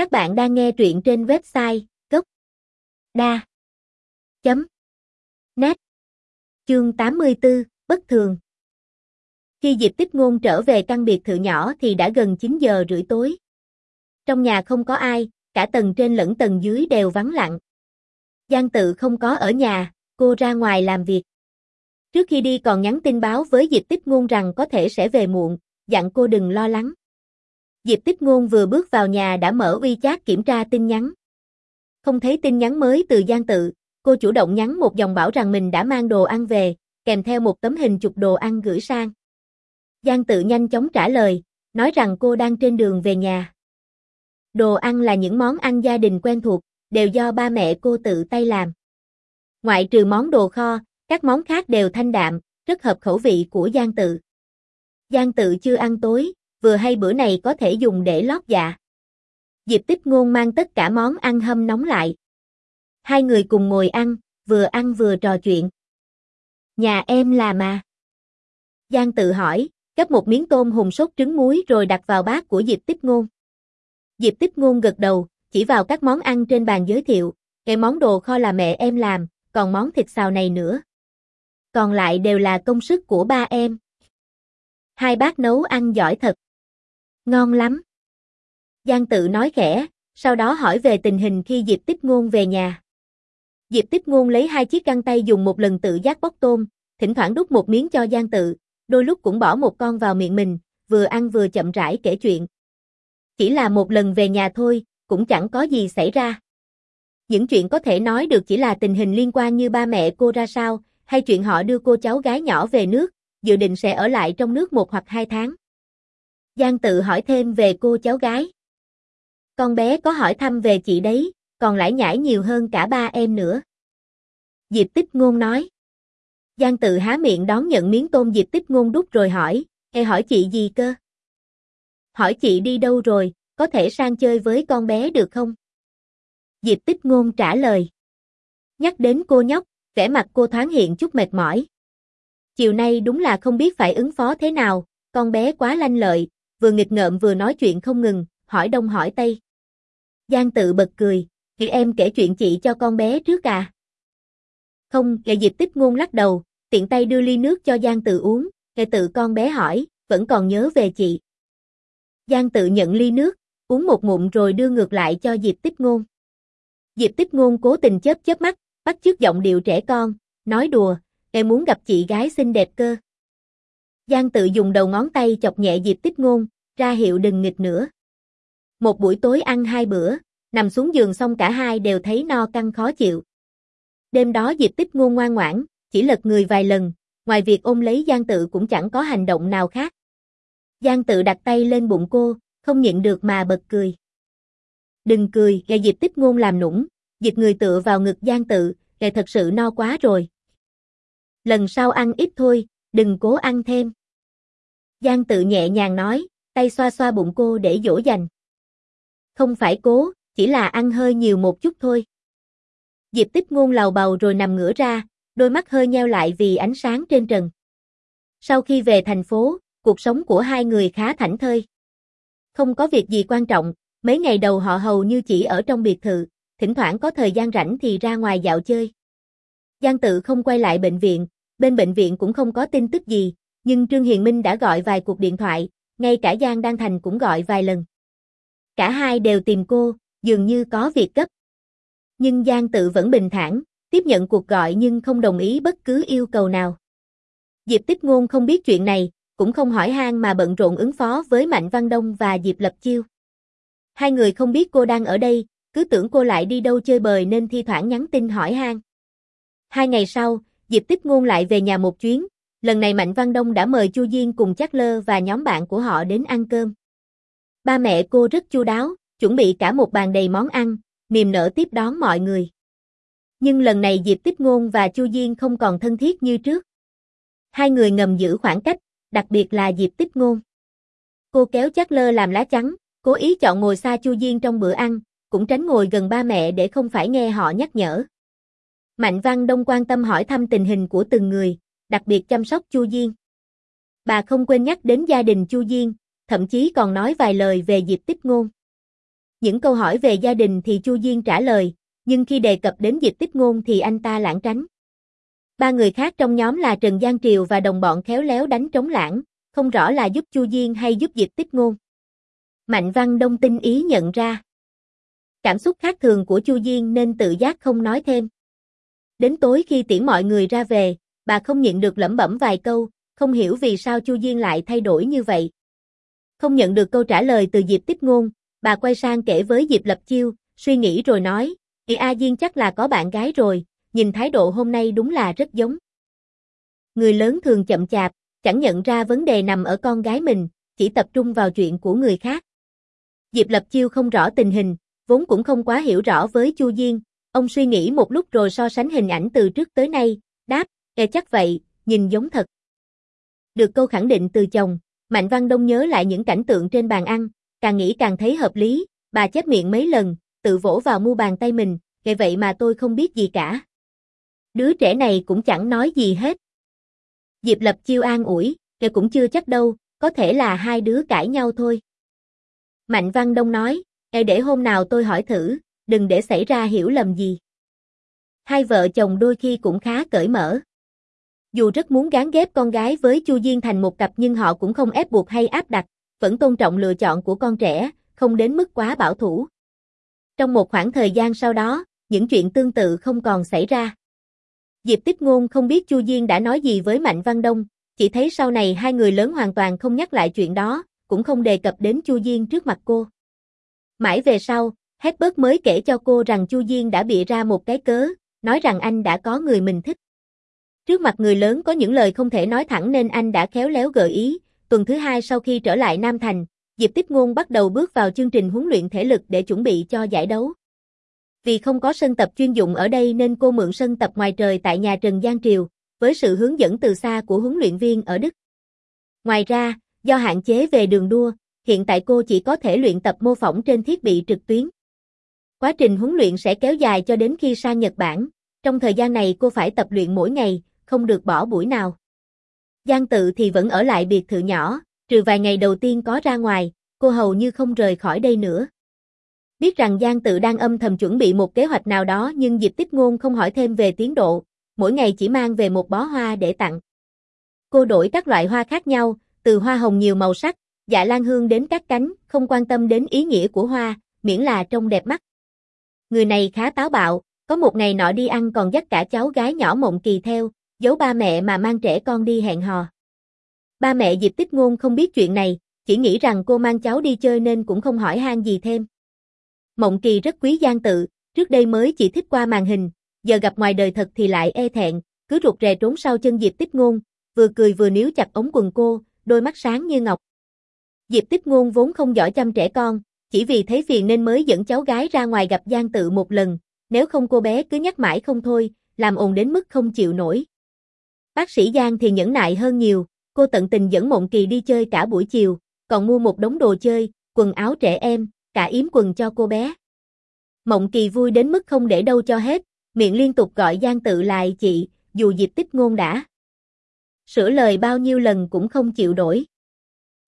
Các bạn đang nghe truyện trên website gốc đa chấm nét chương 84, bất thường. Khi Diệp Tích Ngôn trở về căn biệt thự nhỏ thì đã gần 9 giờ rưỡi tối. Trong nhà không có ai, cả tầng trên lẫn tầng dưới đều vắng lặng. Giang tự không có ở nhà, cô ra ngoài làm việc. Trước khi đi còn nhắn tin báo với Diệp Tích Ngôn rằng có thể sẽ về muộn, dặn cô đừng lo lắng. Diệp Tích Ngôn vừa bước vào nhà đã mở uy chat kiểm tra tin nhắn. Không thấy tin nhắn mới từ Giang Tự, cô chủ động nhắn một dòng bảo rằng mình đã mang đồ ăn về, kèm theo một tấm hình chụp đồ ăn gửi sang. Giang Tự nhanh chóng trả lời, nói rằng cô đang trên đường về nhà. Đồ ăn là những món ăn gia đình quen thuộc, đều do ba mẹ cô tự tay làm. Ngoại trừ món đồ kho, các món khác đều thanh đạm, rất hợp khẩu vị của Giang Tự. Giang Tự chưa ăn tối, vừa hay bữa này có thể dùng để lót dạ. Diệp Tích Ngôn mang tất cả món ăn hâm nóng lại. Hai người cùng ngồi ăn, vừa ăn vừa trò chuyện. Nhà em là mà. Giang tự hỏi, gấp một miếng tôm hùm sốt trứng muối rồi đặt vào bát của Diệp Tích Ngôn. Diệp Tích Ngôn gật đầu, chỉ vào các món ăn trên bàn giới thiệu, cái món đồ kho là mẹ em làm, còn món thịt xào này nữa. Còn lại đều là công sức của ba em. Hai bác nấu ăn giỏi thật. Ngon lắm. Giang tự nói khẽ, sau đó hỏi về tình hình khi Diệp Tích Ngôn về nhà. Diệp Tích Ngôn lấy hai chiếc găng tay dùng một lần tự giác bóc tôm, thỉnh thoảng đút một miếng cho Giang tự, đôi lúc cũng bỏ một con vào miệng mình, vừa ăn vừa chậm rãi kể chuyện. Chỉ là một lần về nhà thôi, cũng chẳng có gì xảy ra. Những chuyện có thể nói được chỉ là tình hình liên quan như ba mẹ cô ra sao, hay chuyện họ đưa cô cháu gái nhỏ về nước, dự định sẽ ở lại trong nước một hoặc hai tháng. Giang tự hỏi thêm về cô cháu gái. Con bé có hỏi thăm về chị đấy, còn lại nhảy nhiều hơn cả ba em nữa. Diệp Tích Ngôn nói. Giang tự há miệng đón nhận miếng tôm Diệp Tích Ngôn đút rồi hỏi, e hỏi chị gì cơ? Hỏi chị đi đâu rồi, có thể sang chơi với con bé được không? Diệp Tích Ngôn trả lời. Nhắc đến cô nhóc, vẻ mặt cô thoáng hiện chút mệt mỏi. Chiều nay đúng là không biết phải ứng phó thế nào, con bé quá lanh lợi, vừa nghịch ngợm vừa nói chuyện không ngừng, hỏi đông hỏi tây. Giang tự bật cười, thì em kể chuyện chị cho con bé trước à? Không, Lệ Diệp Tích ngôn lắc đầu, tiện tay đưa ly nước cho Giang tự uống, Lệ tự con bé hỏi, vẫn còn nhớ về chị. Giang tự nhận ly nước, uống một ngụm rồi đưa ngược lại cho Diệp Tích ngôn. Diệp Tích ngôn cố tình chớp chớp mắt, bắt chước giọng điệu trẻ con, nói đùa, em muốn gặp chị gái xinh đẹp cơ. Giang tự dùng đầu ngón tay chọc nhẹ Diệp Tích ngôn, ra hiệu đừng nghịch nữa. Một buổi tối ăn hai bữa, nằm xuống giường xong cả hai đều thấy no căng khó chịu. Đêm đó Diệp Tích ngôn ngoan ngoãn, chỉ lật người vài lần, ngoài việc ôm lấy Giang Tự cũng chẳng có hành động nào khác. Giang Tự đặt tay lên bụng cô, không nhịn được mà bật cười. Đừng cười, gà Diệp Tích ngôn làm nũng, dịch người tựa vào ngực Giang Tự, gà thật sự no quá rồi. Lần sau ăn ít thôi, đừng cố ăn thêm. Giang Tự nhẹ nhàng nói, tay xoa xoa bụng cô để dỗ dành. Không phải cố, chỉ là ăn hơi nhiều một chút thôi. Diệp tích ngôn lầu bầu rồi nằm ngửa ra, đôi mắt hơi nheo lại vì ánh sáng trên trần. Sau khi về thành phố, cuộc sống của hai người khá thảnh thơi. Không có việc gì quan trọng, mấy ngày đầu họ hầu như chỉ ở trong biệt thự, thỉnh thoảng có thời gian rảnh thì ra ngoài dạo chơi. Giang tự không quay lại bệnh viện, bên bệnh viện cũng không có tin tức gì, nhưng Trương Hiền Minh đã gọi vài cuộc điện thoại, ngay cả Giang Đăng Thành cũng gọi vài lần. Cả hai đều tìm cô, dường như có việc gấp. Nhưng Giang tự vẫn bình thản, tiếp nhận cuộc gọi nhưng không đồng ý bất cứ yêu cầu nào. Diệp Tích Ngôn không biết chuyện này, cũng không hỏi han mà bận rộn ứng phó với Mạnh Văn Đông và Diệp Lập Chiêu. Hai người không biết cô đang ở đây, cứ tưởng cô lại đi đâu chơi bời nên thi thoảng nhắn tin hỏi han. Hai ngày sau, Diệp Tích Ngôn lại về nhà một chuyến, lần này Mạnh Văn Đông đã mời Chu Diên cùng Chắc Lơ và nhóm bạn của họ đến ăn cơm. Ba mẹ cô rất chu đáo, chuẩn bị cả một bàn đầy món ăn, niềm nở tiếp đón mọi người. Nhưng lần này Diệp Tích Ngôn và Chu Diên không còn thân thiết như trước. Hai người ngầm giữ khoảng cách, đặc biệt là Diệp Tích Ngôn. Cô kéo chắc lơ làm lá chắn, cố ý chọn ngồi xa Chu Diên trong bữa ăn, cũng tránh ngồi gần ba mẹ để không phải nghe họ nhắc nhở. Mạnh Văn Đông quan tâm hỏi thăm tình hình của từng người, đặc biệt chăm sóc Chu Diên. Bà không quên nhắc đến gia đình Chu Diên, thậm chí còn nói vài lời về Diệp Tích Ngôn. những câu hỏi về gia đình thì Chu Diên trả lời, nhưng khi đề cập đến Diệp Tích Ngôn thì anh ta lãng tránh. Ba người khác trong nhóm là Trần Giang Triều và đồng bọn khéo léo đánh trống lãng, không rõ là giúp Chu Diên hay giúp Diệp Tích Ngôn. Mạnh Văn Đông tinh ý nhận ra. Cảm xúc khác thường của Chu Diên nên tự giác không nói thêm. Đến tối khi tiễn mọi người ra về, bà không nhịn được lẩm bẩm vài câu, không hiểu vì sao Chu Diên lại thay đổi như vậy. Không nhận được câu trả lời từ Diệp Tiếp Ngôn, bà quay sang kể với Diệp Lập Chiêu, suy nghĩ rồi nói, Ê A Diên chắc là có bạn gái rồi, nhìn thái độ hôm nay đúng là rất giống. Người lớn thường chậm chạp, chẳng nhận ra vấn đề nằm ở con gái mình, chỉ tập trung vào chuyện của người khác. Diệp Lập Chiêu không rõ tình hình, vốn cũng không quá hiểu rõ với Chu Diên, ông suy nghĩ một lúc rồi so sánh hình ảnh từ trước tới nay, đáp, e chắc vậy, nhìn giống thật. Được câu khẳng định từ chồng, Mạnh Văn Đông nhớ lại những cảnh tượng trên bàn ăn, càng nghĩ càng thấy hợp lý, bà chép miệng mấy lần, tự vỗ vào mu bàn tay mình, kệ vậy mà tôi không biết gì cả. Đứa trẻ này cũng chẳng nói gì hết. Diệp Lập chiêu an ủi, kệ cũng chưa chắc đâu, có thể là hai đứa cãi nhau thôi. Mạnh Văn Đông nói, e để hôm nào tôi hỏi thử, đừng để xảy ra hiểu lầm gì. Hai vợ chồng đôi khi cũng khá cởi mở. Dù rất muốn gán ghép con gái với Chu Diên thành một cặp nhưng họ cũng không ép buộc hay áp đặt, vẫn tôn trọng lựa chọn của con trẻ, không đến mức quá bảo thủ. Trong một khoảng thời gian sau đó, những chuyện tương tự không còn xảy ra. Diệp Tích Ngôn không biết Chu Diên đã nói gì với Mạnh Văn Đông, chỉ thấy sau này hai người lớn hoàn toàn không nhắc lại chuyện đó, cũng không đề cập đến Chu Diên trước mặt cô. Mãi về sau, Hepburn mới kể cho cô rằng Chu Diên đã bị ra một cái cớ, nói rằng anh đã có người mình thích. Trước mặt người lớn có những lời không thể nói thẳng nên anh đã khéo léo gợi ý, tuần thứ hai sau khi trở lại Nam Thành, Diệp Tích Ngôn bắt đầu bước vào chương trình huấn luyện thể lực để chuẩn bị cho giải đấu. Vì không có sân tập chuyên dụng ở đây nên cô mượn sân tập ngoài trời tại nhà Trần Giang Triều, với sự hướng dẫn từ xa của huấn luyện viên ở Đức. Ngoài ra, do hạn chế về đường đua, hiện tại cô chỉ có thể luyện tập mô phỏng trên thiết bị trực tuyến. Quá trình huấn luyện sẽ kéo dài cho đến khi sang Nhật Bản, trong thời gian này cô phải tập luyện mỗi ngày, không được bỏ buổi nào. Giang tự thì vẫn ở lại biệt thự nhỏ, trừ vài ngày đầu tiên có ra ngoài, cô hầu như không rời khỏi đây nữa. Biết rằng Giang tự đang âm thầm chuẩn bị một kế hoạch nào đó nhưng Diệp Tích Ngôn không hỏi thêm về tiến độ, mỗi ngày chỉ mang về một bó hoa để tặng. Cô đổi các loại hoa khác nhau, từ hoa hồng nhiều màu sắc, dạ lan hương đến các cánh, không quan tâm đến ý nghĩa của hoa, miễn là trông đẹp mắt. Người này khá táo bạo, có một ngày nọ đi ăn còn dắt cả cháu gái nhỏ Mộng Kỳ theo, giấu ba mẹ mà mang trẻ con đi hẹn hò. Ba mẹ Diệp Tích Ngôn không biết chuyện này, chỉ nghĩ rằng cô mang cháu đi chơi nên cũng không hỏi han gì thêm. Mộng Kỳ rất quý Giang tự, trước đây mới chỉ thích qua màn hình, giờ gặp ngoài đời thật thì lại e thẹn, cứ rụt rè trốn sau chân Diệp Tích Ngôn, vừa cười vừa níu chặt ống quần cô, đôi mắt sáng như ngọc. Diệp Tích Ngôn vốn không giỏi chăm trẻ con, chỉ vì thấy phiền nên mới dẫn cháu gái ra ngoài gặp Giang tự một lần, nếu không cô bé cứ nhắc mãi không thôi, làm ồn đến mức không chịu nổi. Bác sĩ Giang thì nhẫn nại hơn nhiều, cô tận tình dẫn Mộng Kỳ đi chơi cả buổi chiều, còn mua một đống đồ chơi, quần áo trẻ em, cả yếm quần cho cô bé. Mộng Kỳ vui đến mức không để đâu cho hết, miệng liên tục gọi Giang tự lại chị, dù dịp tích ngôn đã. Sửa lời bao nhiêu lần cũng không chịu đổi.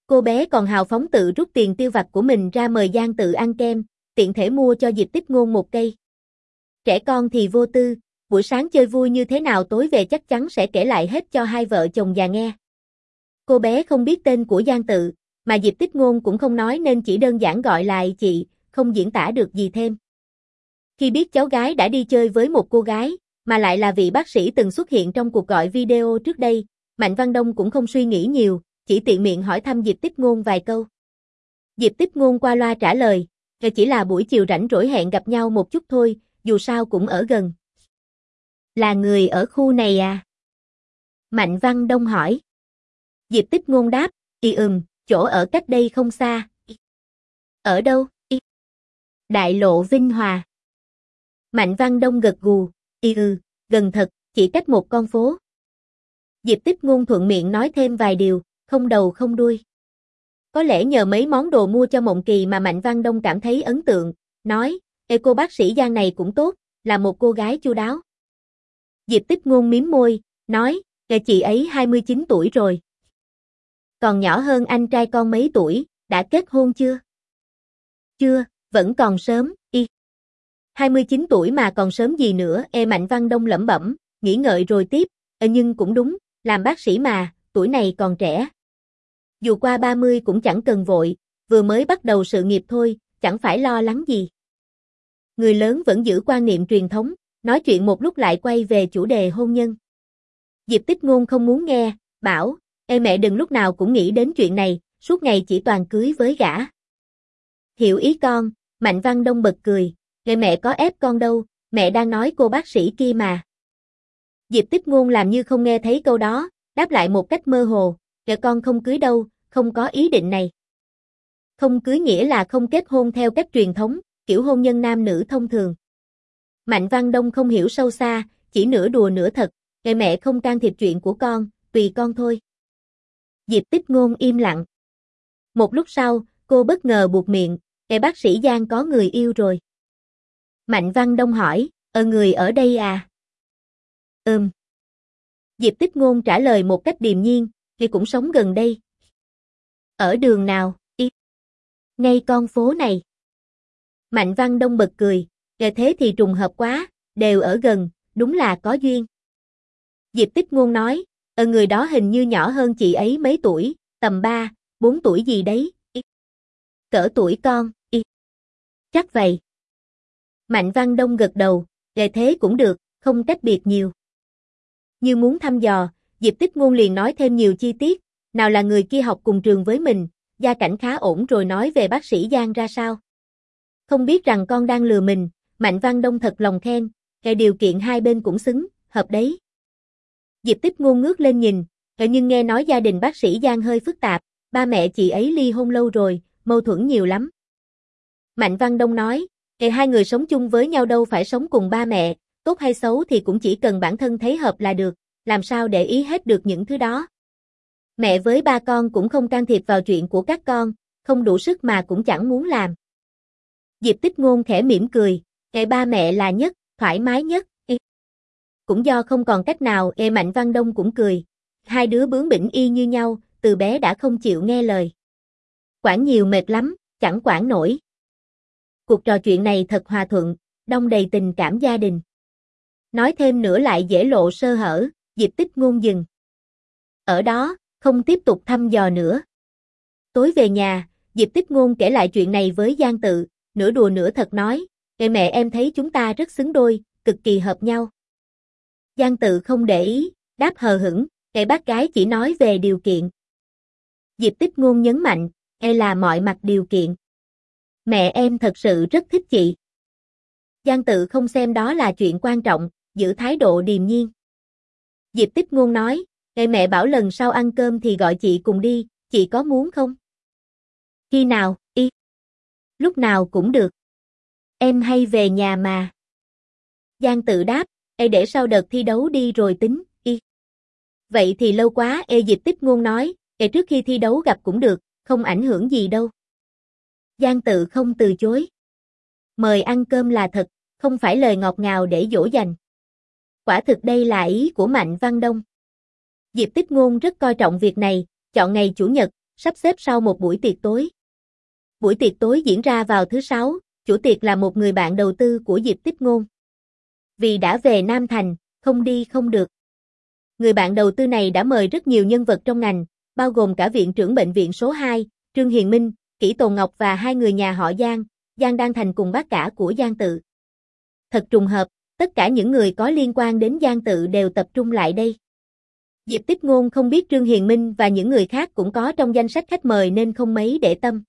Cô bé còn hào phóng tự rút tiền tiêu vặt của mình ra mời Giang tự ăn kem, tiện thể mua cho dịp tích ngôn một cây. Trẻ con thì vô tư, buổi sáng chơi vui như thế nào tối về chắc chắn sẽ kể lại hết cho hai vợ chồng già nghe. Cô bé không biết tên của Giang Tự, mà Diệp Tích Ngôn cũng không nói nên chỉ đơn giản gọi lại chị, không diễn tả được gì thêm. Khi biết cháu gái đã đi chơi với một cô gái, mà lại là vị bác sĩ từng xuất hiện trong cuộc gọi video trước đây, Mạnh Văn Đông cũng không suy nghĩ nhiều, chỉ tiện miệng hỏi thăm Diệp Tích Ngôn vài câu. Diệp Tích Ngôn qua loa trả lời, ờ, chỉ là buổi chiều rảnh rỗi hẹn gặp nhau một chút thôi, dù sao cũng ở gần. Là người ở khu này à? Mạnh Văn Đông hỏi. Diệp Tích Ngôn đáp, y ừm, chỗ ở cách đây không xa. Ở đâu? Đại lộ Vinh Hòa. Mạnh Văn Đông gật gù, y ừ, gần thật, chỉ cách một con phố. Diệp Tích Ngôn thuận miệng nói thêm vài điều, không đầu không đuôi. Có lẽ nhờ mấy món đồ mua cho Mộng Kỳ mà Mạnh Văn Đông cảm thấy ấn tượng, nói, Ê cô bác sĩ Giang này cũng tốt, là một cô gái chu đáo. Diệp Tích Ngôn miếm môi, nói, Ê chị ấy 29 tuổi rồi. Còn nhỏ hơn anh trai con mấy tuổi, đã kết hôn chưa? Chưa, Vẫn còn sớm, y. 29 tuổi mà còn sớm gì nữa, e Mạnh Văn Đông lẩm bẩm, nghĩ ngợi rồi tiếp, e nhưng cũng đúng, làm bác sĩ mà, tuổi này còn trẻ. Dù qua 30 cũng chẳng cần vội, vừa mới bắt đầu sự nghiệp thôi, chẳng phải lo lắng gì. Người lớn vẫn giữ quan niệm truyền thống, nói chuyện một lúc lại quay về chủ đề hôn nhân. Diệp Tích Ngôn không muốn nghe, bảo, Ê mẹ đừng lúc nào cũng nghĩ đến chuyện này, suốt ngày chỉ toàn cưới với gã. Hiểu ý con, Mạnh Văn Đông bật cười, Ê mẹ có ép con đâu, mẹ đang nói cô bác sĩ kia mà. Diệp Tích Ngôn làm như không nghe thấy câu đó, đáp lại một cách mơ hồ, Ê con không cưới đâu, không có ý định này. Không cưới nghĩa là không kết hôn theo cách truyền thống, kiểu hôn nhân nam nữ thông thường. Mạnh Văn Đông không hiểu sâu xa, chỉ nửa đùa nửa thật, ngày mẹ không can thiệp chuyện của con, tùy con thôi. Diệp Tích Ngôn im lặng. Một lúc sau, cô bất ngờ buộc miệng, ngày bác sĩ Giang có người yêu rồi. Mạnh Văn Đông hỏi, ở người ở đây à? Ừm. Diệp Tích Ngôn trả lời một cách điềm nhiên, thì cũng sống gần đây. Ở đường nào, y? Ngay con phố này. Mạnh Văn Đông bật cười, kể thế thì trùng hợp quá, đều ở gần, đúng là có duyên. Diệp Tích Ngôn nói, ở người đó hình như nhỏ hơn chị ấy mấy tuổi, tầm 3, 4 tuổi gì đấy. Y. Cỡ tuổi con, y. Chắc vậy. Mạnh Văn Đông gật đầu, kể thế cũng được, không cách biệt nhiều. Như muốn thăm dò, Diệp Tích Ngôn liền nói thêm nhiều chi tiết, nào là người kia học cùng trường với mình, gia cảnh khá ổn rồi nói về bác sĩ Giang ra sao. Không biết rằng con đang lừa mình, Mạnh Văn Đông thật lòng khen, cái điều kiện hai bên cũng xứng, hợp đấy. Diệp Tích ngôn ngước lên nhìn, nhưng nghe nói gia đình bác sĩ Giang hơi phức tạp, ba mẹ chị ấy ly hôn lâu rồi, mâu thuẫn nhiều lắm. Mạnh Văn Đông nói, Kể hai người sống chung với nhau đâu phải sống cùng ba mẹ, tốt hay xấu thì cũng chỉ cần bản thân thấy hợp là được, làm sao để ý hết được những thứ đó. Mẹ với ba con cũng không can thiệp vào chuyện của các con, không đủ sức mà cũng chẳng muốn làm. Diệp Tích Ngôn khẽ mỉm cười, e ba mẹ là nhất, thoải mái nhất. Ê. Cũng do không còn cách nào, e Mạnh Văn Đông cũng cười. Hai đứa bướng bỉnh y như nhau, từ bé đã không chịu nghe lời. Quản nhiều mệt lắm, chẳng quản nổi. Cuộc trò chuyện này thật hòa thuận, đông đầy tình cảm gia đình. Nói thêm nữa lại dễ lộ sơ hở, Diệp Tích ngôn dừng. Ở đó, không tiếp tục thăm dò nữa. Tối về nhà, Diệp Tích ngôn kể lại chuyện này với Giang Tự, nửa đùa nửa thật nói, Kệ mẹ em thấy chúng ta rất xứng đôi, cực kỳ hợp nhau. Giang Tự không để ý, đáp hờ hững, kệ bác gái chỉ nói về điều kiện. Diệp Tích ngôn nhấn mạnh, e là mọi mặt điều kiện. Mẹ em thật sự rất thích chị. Giang tự không xem đó là chuyện quan trọng, giữ thái độ điềm nhiên. Diệp Tích Ngôn nói, Ngày mẹ bảo lần sau ăn cơm thì gọi chị cùng đi, chị có muốn không? Khi nào, y? Lúc nào cũng được. Em hay về nhà mà. Giang tự đáp, Ê để sau đợt thi đấu đi rồi tính, y. Vậy thì lâu quá, Ê Diệp Tích Ngôn nói, Ê trước khi thi đấu gặp cũng được, không ảnh hưởng gì đâu. Giang tự không từ chối. Mời ăn cơm là thật, không phải lời ngọt ngào để dỗ dành. Quả thực đây là ý của Mạnh Văn Đông. Diệp Tích Ngôn rất coi trọng việc này, chọn ngày Chủ nhật, sắp xếp sau một buổi tiệc tối. Buổi tiệc tối diễn ra vào thứ sáu, chủ tiệc là một người bạn đầu tư của Diệp Tích Ngôn. Vì đã về Nam Thành, không đi không được. Người bạn đầu tư này đã mời rất nhiều nhân vật trong ngành, bao gồm cả viện trưởng bệnh viện số 2, Trương Hiền Minh, Kỷ Tồn Ngọc và hai người nhà họ Giang, Giang Đan Thành cùng bác cả của Giang Tự. Thật trùng hợp, tất cả những người có liên quan đến Giang Tự đều tập trung lại đây. Diệp Tích Ngôn không biết Trương Hiền Minh và những người khác cũng có trong danh sách khách mời nên không mấy để tâm.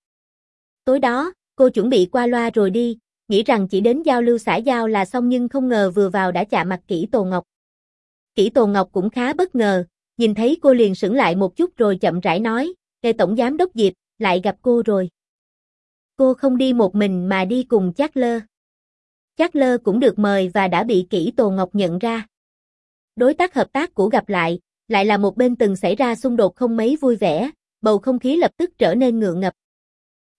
Tối đó, cô chuẩn bị qua loa rồi đi, nghĩ rằng chỉ đến giao lưu xã giao là xong nhưng không ngờ vừa vào đã chạm mặt Kỷ Tồn Ngọc. Kỷ Tồn Ngọc cũng khá bất ngờ, nhìn thấy cô liền sững lại một chút rồi chậm rãi nói, Tề Tổng Giám Đốc Diệp, lại gặp cô rồi. Cô không đi một mình mà đi cùng Chát Lơ. Chát Lơ cũng được mời và đã bị kỹ tồn Ngọc nhận ra. Đối tác hợp tác của gặp lại, lại là một bên từng xảy ra xung đột không mấy vui vẻ, bầu không khí lập tức trở nên ngượng ngập.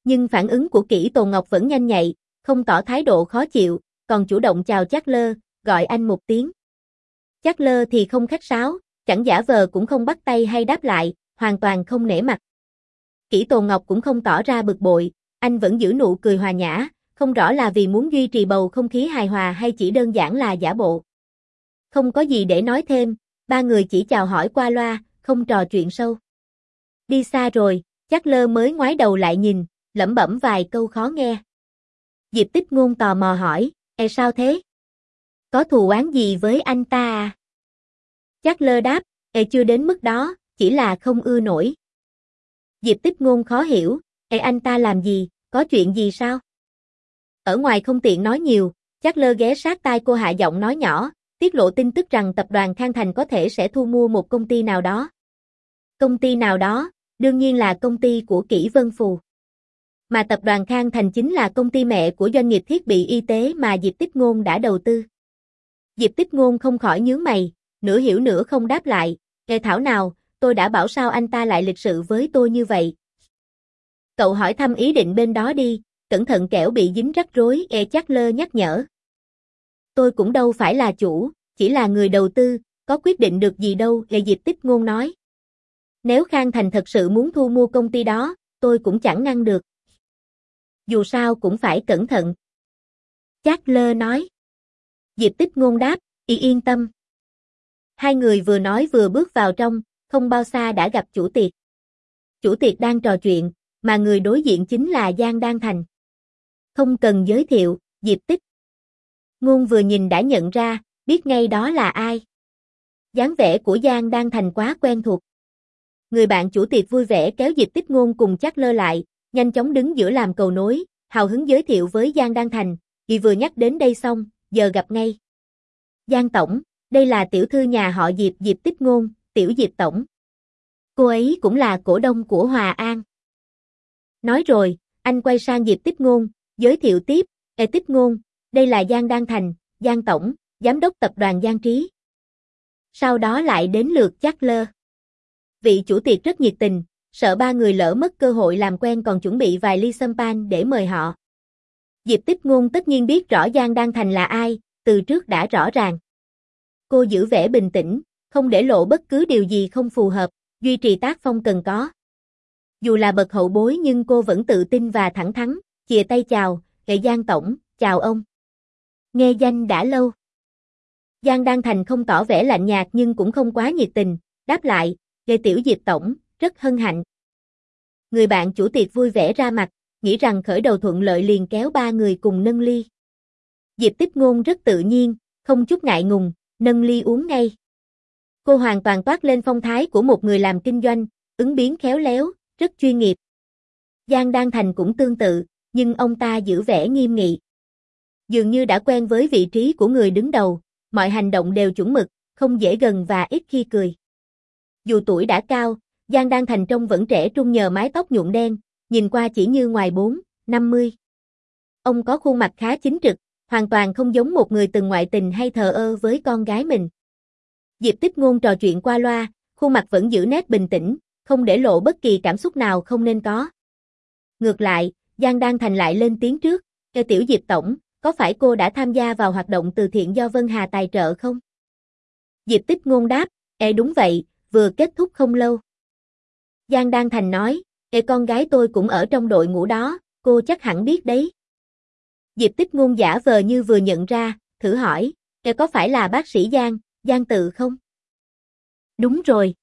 Nhưng phản ứng của kỹ Tồn Ngọc vẫn nhanh nhạy, không tỏ thái độ khó chịu, còn chủ động chào Chát Lơ, gọi anh một tiếng. Chát Lơ thì không khách sáo, chẳng giả vờ cũng không bắt tay hay đáp lại, hoàn toàn không nể mặt. Kỷ Tồn Ngọc cũng không tỏ ra bực bội, anh vẫn giữ nụ cười hòa nhã, không rõ là vì muốn duy trì bầu không khí hài hòa hay chỉ đơn giản là giả bộ. Không có gì để nói thêm, ba người chỉ chào hỏi qua loa, không trò chuyện sâu. Đi xa rồi, chắc lơ mới ngoái đầu lại nhìn, lẩm bẩm vài câu khó nghe. Diệp tích ngôn tò mò hỏi, e sao thế? Có thù oán gì với anh ta à? Chắc lơ đáp, e chưa đến mức đó, chỉ là không ưa nổi. Diệp tích ngôn khó hiểu, e anh ta làm gì, có chuyện gì sao? Ở ngoài không tiện nói nhiều, chắc lơ ghé sát tai cô hạ giọng nói nhỏ, tiết lộ tin tức rằng tập đoàn Khang Thành có thể sẽ thu mua một công ty nào đó. Công ty nào đó, đương nhiên là công ty của Kỷ Vân Phù. Mà tập đoàn Khang Thành chính là công ty mẹ của doanh nghiệp thiết bị y tế mà Diệp Tích Ngôn đã đầu tư. Diệp Tích Ngôn không khỏi nhướng mày, nửa hiểu nửa không đáp lại, nghe thảo nào, tôi đã bảo sao anh ta lại lịch sự với tôi như vậy. Cậu hỏi thăm ý định bên đó đi, cẩn thận kẻo bị dính rắc rối, e chắc lơ nhắc nhở. Tôi cũng đâu phải là chủ, chỉ là người đầu tư, có quyết định được gì đâu, e Diệp Tích Ngôn nói. Nếu Khang Thành thật sự muốn thu mua công ty đó, tôi cũng chẳng ngăn được. Dù sao cũng phải cẩn thận. Chát lơ nói. Diệp tích ngôn đáp, y yên tâm. Hai người vừa nói vừa bước vào trong, không bao xa đã gặp chủ tiệc. Chủ tiệc đang trò chuyện, mà người đối diện chính là Giang Đan Thành. Không cần giới thiệu, Diệp tích. Ngôn vừa nhìn đã nhận ra, biết ngay đó là ai. dáng vẻ của Giang Đan Thành quá quen thuộc. Người bạn chủ tiệc vui vẻ kéo Diệp Tích Ngôn cùng chắc lơ lại, nhanh chóng đứng giữa làm cầu nối, hào hứng giới thiệu với Giang Đan Thành, vì vừa nhắc đến đây xong, giờ gặp ngay. Giang Tổng, đây là tiểu thư nhà họ Diệp Diệp Tích Ngôn, tiểu Diệp Tổng. Cô ấy cũng là cổ đông của Hòa An. Nói rồi, anh quay sang Diệp Tích Ngôn, giới thiệu tiếp, Ê Tích Ngôn, đây là Giang Đan Thành, Giang Tổng, Giám đốc tập đoàn Giang Trí. Sau đó lại đến lượt chắc lơ. Vị chủ tiệc rất nhiệt tình, sợ ba người lỡ mất cơ hội làm quen còn chuẩn bị vài ly sâm pan để mời họ. Diệp Tích Ngôn tất nhiên biết rõ Giang Đan Thành là ai, từ trước đã rõ ràng. Cô giữ vẻ bình tĩnh, không để lộ bất cứ điều gì không phù hợp, duy trì tác phong cần có. Dù là bậc hậu bối nhưng cô vẫn tự tin và thẳng thắn, chìa tay chào, gậy Giang Tổng, chào ông. Nghe danh đã lâu. Giang Đan Thành không tỏ vẻ lạnh nhạt nhưng cũng không quá nhiệt tình, đáp lại, gậy tiểu Diệp Tổng, rất hân hạnh. Người bạn chủ tiệc vui vẻ ra mặt, nghĩ rằng khởi đầu thuận lợi liền kéo ba người cùng nâng ly. Diệp Tích Ngôn rất tự nhiên, không chút ngại ngùng, nâng ly uống ngay. Cô hoàn toàn toát lên phong thái của một người làm kinh doanh, ứng biến khéo léo, rất chuyên nghiệp. Giang Đan Thành cũng tương tự, nhưng ông ta giữ vẻ nghiêm nghị. Dường như đã quen với vị trí của người đứng đầu, mọi hành động đều chuẩn mực, không dễ gần và ít khi cười. Dù tuổi đã cao, Giang Đan Thành trông vẫn trẻ trung nhờ mái tóc nhuộm đen, nhìn qua chỉ như ngoài 4, 50. Ông có khuôn mặt khá chính trực, hoàn toàn không giống một người từng ngoại tình hay thờ ơ với con gái mình. Diệp Tích Ngôn trò chuyện qua loa, khuôn mặt vẫn giữ nét bình tĩnh, không để lộ bất kỳ cảm xúc nào không nên có. Ngược lại, Giang Đan Thành lại lên tiếng trước, cho tiểu Diệp tổng, có phải cô đã tham gia vào hoạt động từ thiện do Vân Hà tài trợ không?" Diệp Tích Ngôn đáp, "Ê đúng vậy, vừa kết thúc không lâu." Giang Đan Thành nói, Ê con gái tôi cũng ở trong đội ngũ đó, cô chắc hẳn biết đấy. Diệp tích ngôn giả vờ như vừa nhận ra, thử hỏi, Ê có phải là bác sĩ Giang, Giang tự không? Đúng rồi.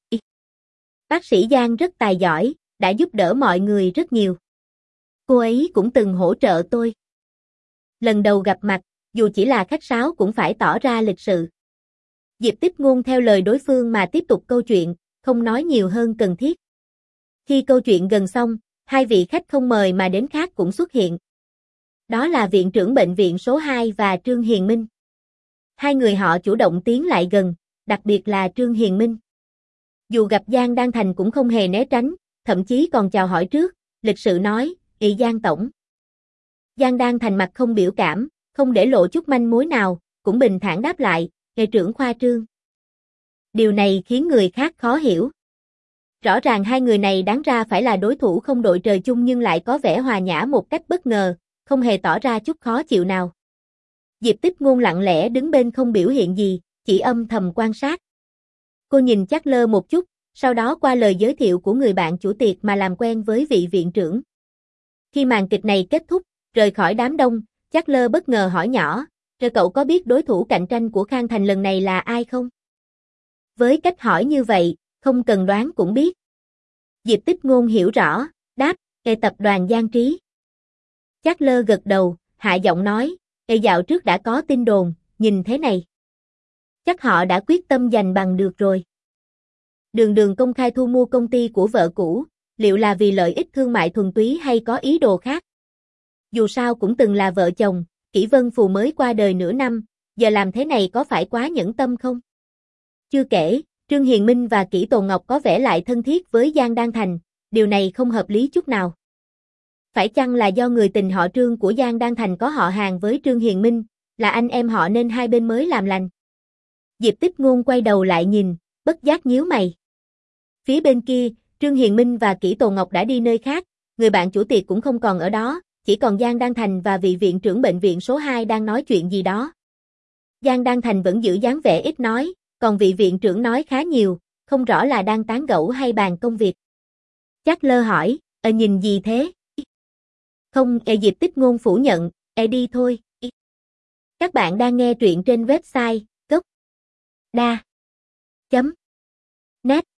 Bác sĩ Giang rất tài giỏi, đã giúp đỡ mọi người rất nhiều. Cô ấy cũng từng hỗ trợ tôi. Lần đầu gặp mặt, dù chỉ là khách sáo cũng phải tỏ ra lịch sự. Diệp tích ngôn theo lời đối phương mà tiếp tục câu chuyện, không nói nhiều hơn cần thiết. Khi câu chuyện gần xong, hai vị khách không mời mà đến khác cũng xuất hiện. Đó là viện trưởng bệnh viện số 2 và Trương Hiền Minh. Hai người họ chủ động tiến lại gần, đặc biệt là Trương Hiền Minh. Dù gặp Giang Đan Thành cũng không hề né tránh, thậm chí còn chào hỏi trước, lịch sự nói, "Ị Giang tổng." Giang Đan Thành mặt không biểu cảm, không để lộ chút manh mối nào, cũng bình thản đáp lại, "Nghệ trưởng khoa Trương." Điều này khiến người khác khó hiểu. Rõ ràng hai người này đáng ra phải là đối thủ không đội trời chung nhưng lại có vẻ hòa nhã một cách bất ngờ, không hề tỏ ra chút khó chịu nào. Diệp tích ngôn lặng lẽ đứng bên không biểu hiện gì, chỉ âm thầm quan sát. Cô nhìn chắc lơ một chút, sau đó qua lời giới thiệu của người bạn chủ tiệc mà làm quen với vị viện trưởng. Khi màn kịch này kết thúc, rời khỏi đám đông, Chắc lơ bất ngờ hỏi nhỏ, rồi cậu có biết đối thủ cạnh tranh của Khang Thành lần này là ai không? Với cách hỏi như vậy, không cần đoán cũng biết. Diệp Tích Ngôn hiểu rõ, đáp, cây tập đoàn Giang Trí. Chắc lơ gật đầu, hạ giọng nói, cây dạo trước đã có tin đồn, nhìn thế này. Chắc họ đã quyết tâm giành bằng được rồi. Đường đường công khai thu mua công ty của vợ cũ, liệu là vì lợi ích thương mại thuần túy hay có ý đồ khác? Dù sao cũng từng là vợ chồng, Kỷ Vân Phù mới qua đời nửa năm, giờ làm thế này có phải quá nhẫn tâm không? Chưa kể, Trương Hiền Minh và Kỷ Tồn Ngọc có vẻ lại thân thiết với Giang Đan Thành, điều này không hợp lý chút nào. Phải chăng là do người tình họ Trương của Giang Đan Thành có họ hàng với Trương Hiền Minh, là anh em họ nên hai bên mới làm lành? Diệp Tích Ngôn quay đầu lại nhìn, bất giác nhíu mày. Phía bên kia, Trương Hiền Minh và Kỷ Tồn Ngọc đã đi nơi khác, người bạn chủ tiệc cũng không còn ở đó, chỉ còn Giang Đan Thành và vị viện trưởng bệnh viện số 2 đang nói chuyện gì đó. Giang Đan Thành vẫn giữ dáng vẻ ít nói, còn vị viện trưởng nói khá nhiều, không rõ là đang tán gẫu hay bàn công việc. Chắc lơ hỏi, ờ nhìn gì thế? Không, e dịp tích ngôn phủ nhận, e đi thôi. Các bạn đang nghe truyện trên website gốc đa chấm net